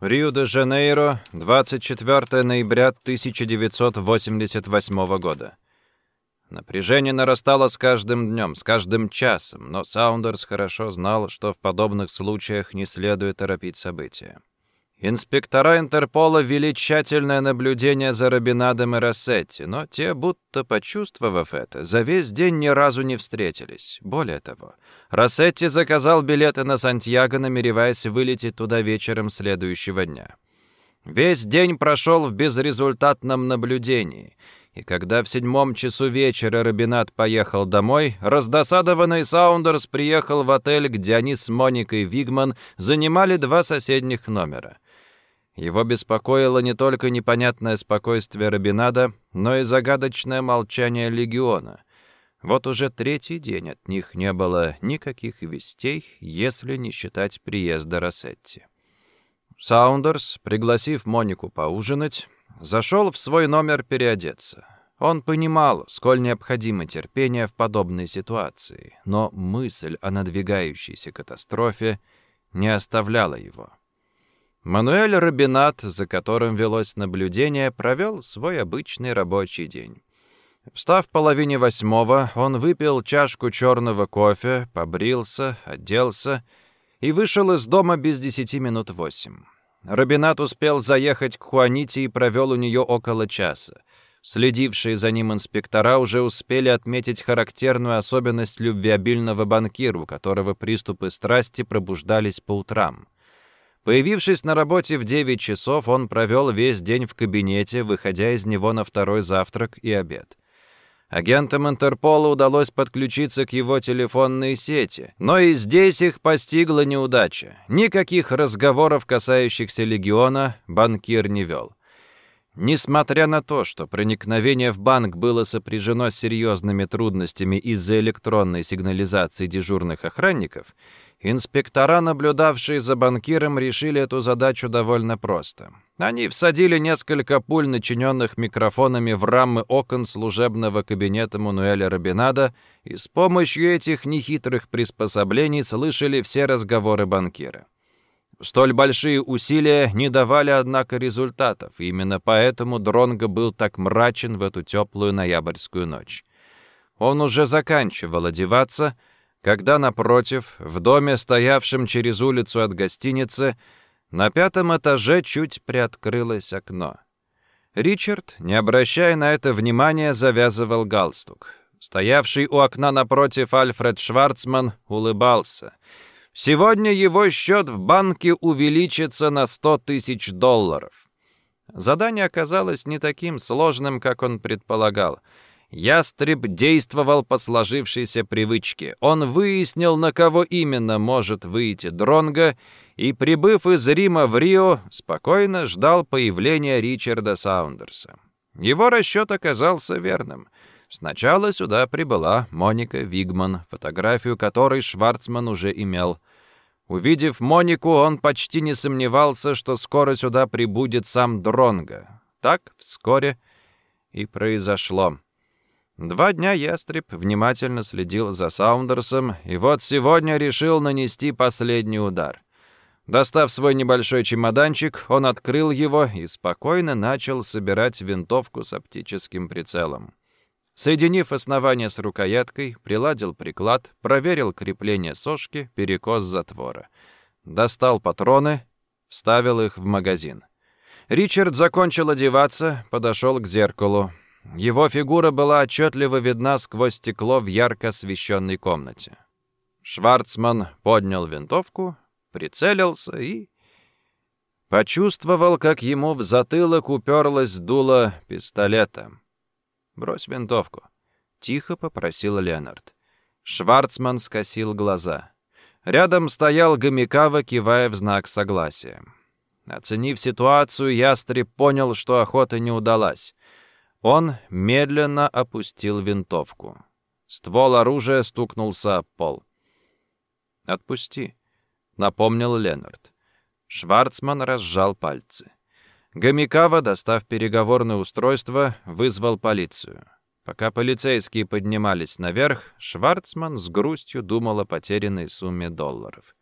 Рио-де-Жанейро, 24 ноября 1988 года. Напряжение нарастало с каждым днем, с каждым часом, но Саундерс хорошо знал, что в подобных случаях не следует торопить события. Инспектора Интерпола вели тщательное наблюдение за Робинадом и Рассетти, но те, будто почувствовав это, за весь день ни разу не встретились. Более того, Рассетти заказал билеты на Сантьяго, намереваясь вылететь туда вечером следующего дня. Весь день прошел в безрезультатном наблюдении, и когда в седьмом часу вечера Робинат поехал домой, раздосадованный Саундерс приехал в отель, где они с Моникой Вигман занимали два соседних номера — его беспокоило не только непонятное спокойствие Робинада, но и загадочное молчание Легиона. Вот уже третий день от них не было никаких вестей, если не считать приезда Рассетти. Саундерс, пригласив Монику поужинать, зашел в свой номер переодеться. Он понимал, сколь необходимо терпение в подобной ситуации, но мысль о надвигающейся катастрофе не оставляла его. Мануэль Робинат, за которым велось наблюдение, провел свой обычный рабочий день. Встав в половине восьмого, он выпил чашку черного кофе, побрился, оделся и вышел из дома без десяти минут восемь. Робинат успел заехать к Хуаните и провел у нее около часа. Следившие за ним инспектора уже успели отметить характерную особенность любвеобильного банкира, у которого приступы страсти пробуждались по утрам. Появившись на работе в 9 часов, он провел весь день в кабинете, выходя из него на второй завтрак и обед. Агентам Интерпола удалось подключиться к его телефонной сети, но и здесь их постигла неудача. Никаких разговоров, касающихся легиона, банкир не вел. Несмотря на то, что проникновение в банк было сопряжено с серьезными трудностями из-за электронной сигнализации дежурных охранников, Инспектора, наблюдавшие за банкиром, решили эту задачу довольно просто. Они всадили несколько пуль, начиненных микрофонами в рамы окон служебного кабинета Мануэля Робинада, и с помощью этих нехитрых приспособлений слышали все разговоры банкира. Столь большие усилия не давали, однако, результатов, и именно поэтому Дронго был так мрачен в эту теплую ноябрьскую ночь. Он уже заканчивал одеваться — когда напротив, в доме, стоявшем через улицу от гостиницы, на пятом этаже чуть приоткрылось окно. Ричард, не обращая на это внимания, завязывал галстук. Стоявший у окна напротив Альфред Шварцман улыбался. Сегодня его счет в банке увеличится на 100 тысяч долларов. Задание оказалось не таким сложным, как он предполагал — Ястреб действовал по сложившейся привычке. Он выяснил, на кого именно может выйти Дронга, и, прибыв из Рима в Рио, спокойно ждал появления Ричарда Саундерса. Его расчет оказался верным. Сначала сюда прибыла Моника Вигман, фотографию которой Шварцман уже имел. Увидев Монику, он почти не сомневался, что скоро сюда прибудет сам Дронга. Так вскоре и произошло. Два дня ястреб внимательно следил за Саундерсом, и вот сегодня решил нанести последний удар. Достав свой небольшой чемоданчик, он открыл его и спокойно начал собирать винтовку с оптическим прицелом. Соединив основание с рукояткой, приладил приклад, проверил крепление сошки, перекос затвора. Достал патроны, вставил их в магазин. Ричард закончил одеваться, подошел к зеркалу. Его фигура была отчетливо видна сквозь стекло в ярко освещенной комнате. Шварцман поднял винтовку, прицелился и... Почувствовал, как ему в затылок уперлась дуло пистолета. «Брось винтовку», — тихо попросил Ленард. Шварцман скосил глаза. Рядом стоял Гомикава, кивая в знак согласия. Оценив ситуацию, Ястреб понял, что охота не удалась. Он медленно опустил винтовку. Ствол оружия стукнулся об пол. «Отпусти», — напомнил Ленард. Шварцман разжал пальцы. Гомикава, достав переговорное устройство, вызвал полицию. Пока полицейские поднимались наверх, Шварцман с грустью думал о потерянной сумме долларов.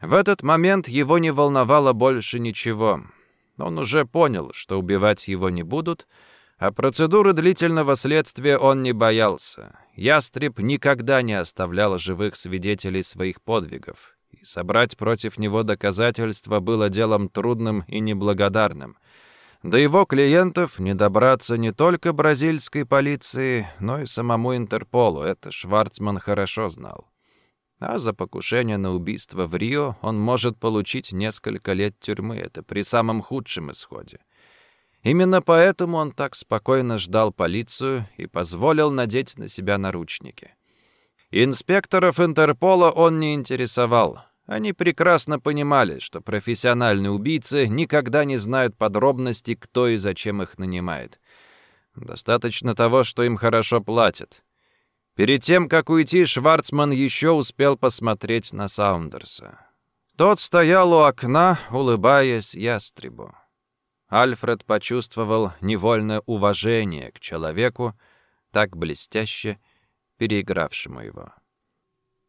В этот момент его не волновало больше ничего. Он уже понял, что убивать его не будут, а процедуры длительного следствия он не боялся. Ястреб никогда не оставлял живых свидетелей своих подвигов, и собрать против него доказательства было делом трудным и неблагодарным. До его клиентов не добраться не только бразильской полиции, но и самому Интерполу, это Шварцман хорошо знал. А за покушение на убийство в Рио он может получить несколько лет тюрьмы, это при самом худшем исходе. Именно поэтому он так спокойно ждал полицию и позволил надеть на себя наручники. Инспекторов Интерпола он не интересовал. Они прекрасно понимали, что профессиональные убийцы никогда не знают подробностей, кто и зачем их нанимает. Достаточно того, что им хорошо платят. Перед тем, как уйти, Шварцман еще успел посмотреть на Саундерса. Тот стоял у окна, улыбаясь ястребу. Альфред почувствовал невольное уважение к человеку, так блестяще переигравшему его.